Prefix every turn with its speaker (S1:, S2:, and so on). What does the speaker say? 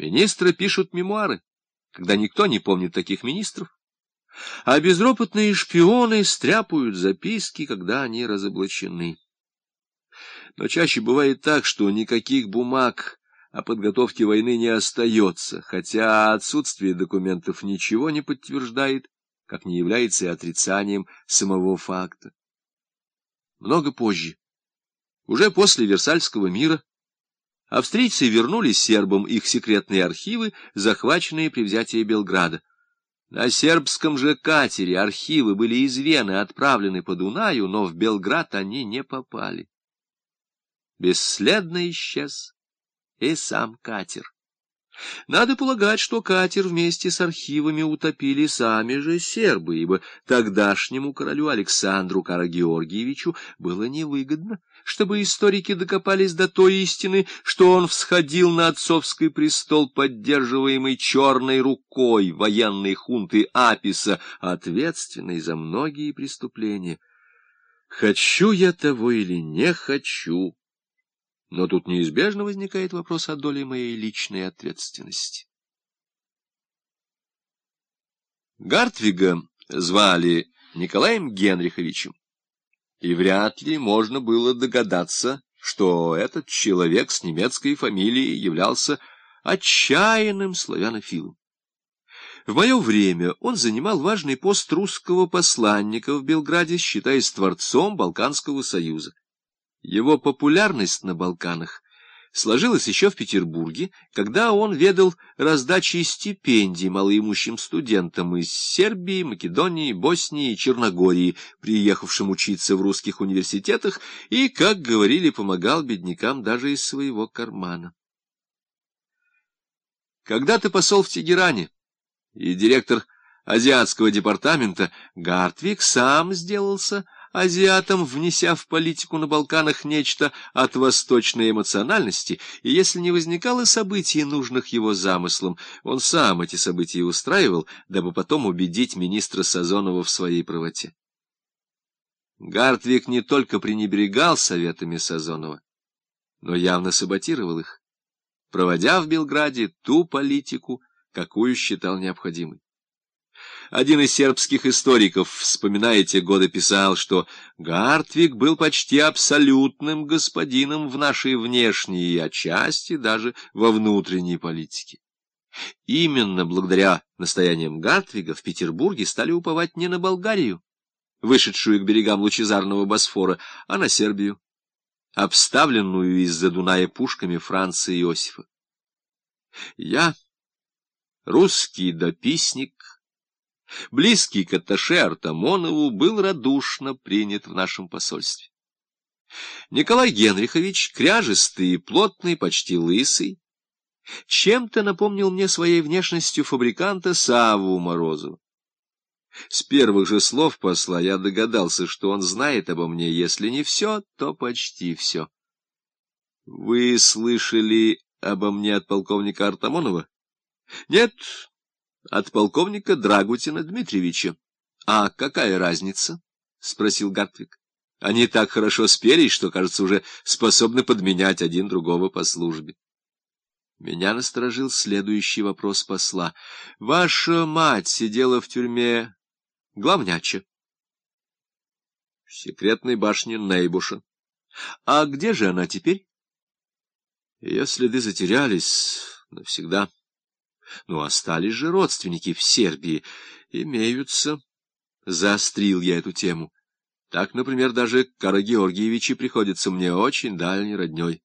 S1: Министры пишут мемуары, когда никто не помнит таких министров, а безропотные шпионы стряпают записки, когда они разоблачены. Но чаще бывает так, что никаких бумаг о подготовке войны не остается, хотя отсутствие документов ничего не подтверждает, как не является и отрицанием самого факта. Много позже, уже после Версальского мира, австрийцы вернули сербам их секретные архивы, захваченные при взятии Белграда. На сербском же катере архивы были из Вены отправлены по Дунаю, но в Белград они не попали. Бесследно исчез и сам катер. Надо полагать, что катер вместе с архивами утопили сами же сербы, ибо тогдашнему королю Александру Карагеоргиевичу было невыгодно, чтобы историки докопались до той истины, что он всходил на отцовский престол, поддерживаемый черной рукой военной хунты Аписа, ответственной за многие преступления. Хочу я того или не хочу, но тут неизбежно возникает вопрос о доле моей личной ответственности. Гартвига звали Николаем Генриховичем, и вряд ли можно было догадаться, что этот человек с немецкой фамилией являлся отчаянным славянофилом. В мое время он занимал важный пост русского посланника в Белграде, считаясь творцом Балканского союза. Его популярность на Балканах сложилась еще в Петербурге, когда он ведал раздачей стипендий малоимущим студентам из Сербии, Македонии, Боснии и Черногории, приехавшим учиться в русских университетах, и, как говорили, помогал беднякам даже из своего кармана. Когда-то посол в Тегеране и директор азиатского департамента Гартвик сам сделался азиатам, внеся в политику на Балканах нечто от восточной эмоциональности, и если не возникало событий, нужных его замыслам, он сам эти события устраивал, дабы потом убедить министра Сазонова в своей правоте. Гартвик не только пренебрегал советами Сазонова, но явно саботировал их, проводя в Белграде ту политику, какую считал необходимой. Один из сербских историков, вспоминая те годы, писал, что Гартвик был почти абсолютным господином в нашей внешней, а отчасти даже во внутренней политике. Именно благодаря настояниям Гартвига в Петербурге стали уповать не на Болгарию, вышедшую к берегам лучезарного Босфора, а на Сербию, обставленную из-за Дуная пушками Франца Иосифа. Я, русский дописник, близкий к атташе Артамонову, был радушно принят в нашем посольстве. Николай Генрихович, кряжистый и плотный, почти лысый, чем-то напомнил мне своей внешностью фабриканта Саву Морозова. С первых же слов посла я догадался, что он знает обо мне, если не все, то почти все. — Вы слышали обо мне от полковника Артамонова? — Нет, от полковника Драгутина Дмитриевича. — А какая разница? — спросил Гартвик. — Они так хорошо спелись, что, кажется, уже способны подменять один другого по службе. Меня насторожил следующий вопрос посла. — Ваша мать сидела в тюрьме главняча. — В секретной башне Нейбуша. — А где же она теперь? — Ее следы затерялись навсегда. — ну, остались же родственники в Сербии. Имеются. Заострил я эту тему. Так, например, даже Кара Георгиевичи приходится мне очень дальней родней.